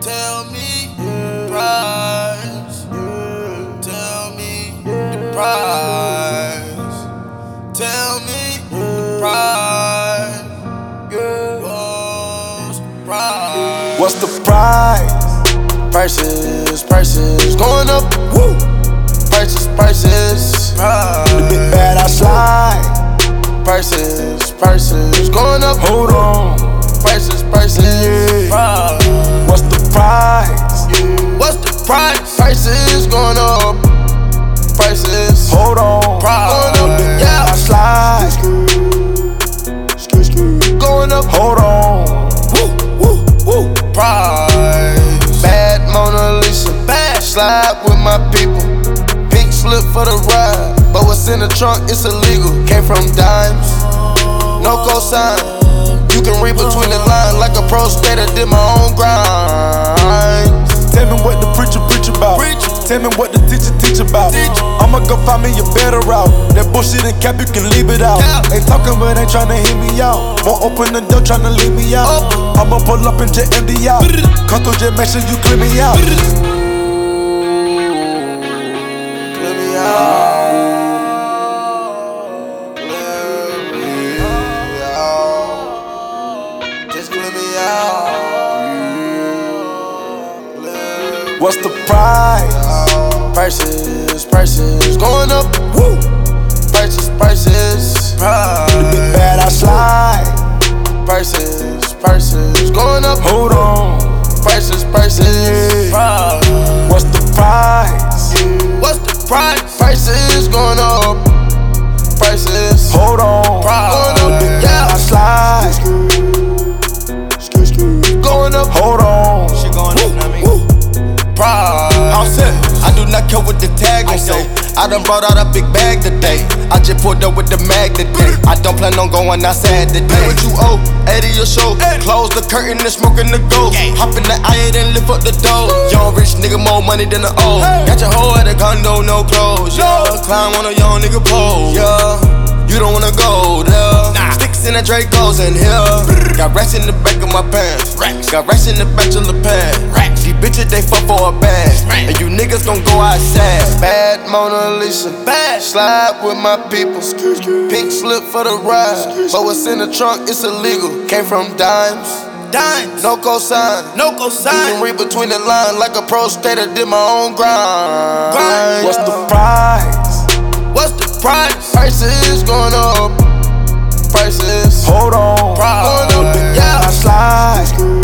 Tell me, the price. Tell me the price. Tell me the price. What's the price? What's the price? Prices, prices going up. Woo! Prices, prices. The Big bad, I slide. Prices, prices going up. Hold on. Prices, prices. Yeah. What's price? What's the price? Prices going up. Prices. Hold on. Price. Going up. Big bad, I slide. Going up. Hold on. Woo, woo, woo. Price. Bad Mona Lisa. Bad. Slide with my people. Pink slip for the ride. But what's in the trunk, it's illegal. Came from dimes. No cosign. Can read between the lines like a pro skater. Did my own grind. Tell me what the preacher preach about. Preach. Tell me what the teacher teach about. I'ma go find me a better route. That bullshit and cap, you can leave it out. Yeah. Ain't talking, but ain't tryna hear me out. Won't open the door, tryna leave me out. Open. I'ma pull up and jet empty out. Come through, jet, make sure you clear me out. What's the price? Prices, prices going up. Woo! Prices, prices. Big bad, I slide. Prices, prices going up. Hold on. Prices, prices. What's the price? What's the price? Prices going up. Prices. Hold on. I done brought out a big bag today. I just pulled up with the mag today. I don't plan on going outside today. What you owe? 80 your show. Close the curtain and smoking the ghost. Hop in the eye and lift up the door. Young rich nigga, more money than the old. Got your hoe at the condo, no clothes. Yeah, climb on a young nigga pole. Yeah, you don't wanna go. In Dracos in here. Got racks in the back of my pants. Got racks in the bachelor pants. These bitches they fuck for a bag. And you niggas gon' go outside. Bad Mona Lisa. Bad. Slide with my people. Pink slip for the ride. But what's in the trunk, it's illegal. Came from dimes. Dimes. No cosign. No You can read between the lines like a pro skater. Did my own grind. Grind. What's the price? What's the price? Prices going up. Prices. Hold on. Bad, I slide.